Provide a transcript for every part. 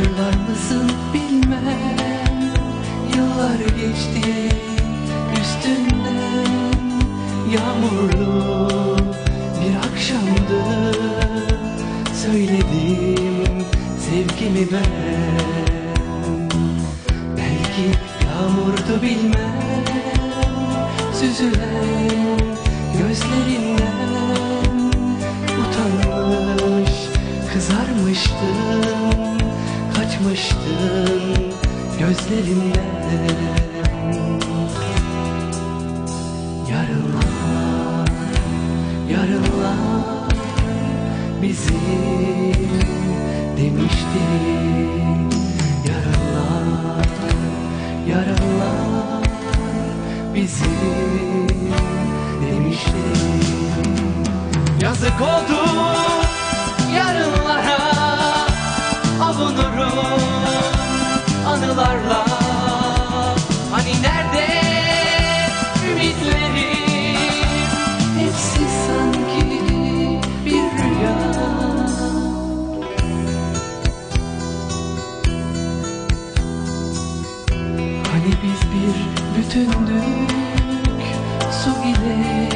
Hatırlar mısın bilmem. Yıllar geçti üstünden. Yağmurlu bir akşamdı. Söyledim sevgimi ben. Belki yağmurdu bilmem. Süzülen gözlerinden Utanmış kızarmıştın Kaçmıştın gözlerimden Yarınlar, yarınlar bizim demiştin Yarınlar, yarınlar bizim demiştin Yazık oldu bütündük Su ile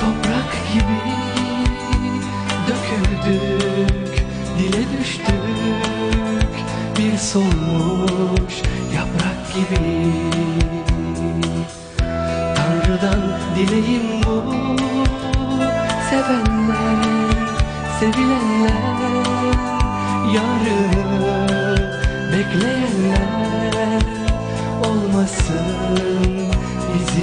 toprak gibi Döküldük, dile düştük Bir solmuş yaprak gibi. Tanrı'dan dileğim bu Sevenler, sevilenler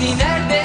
money that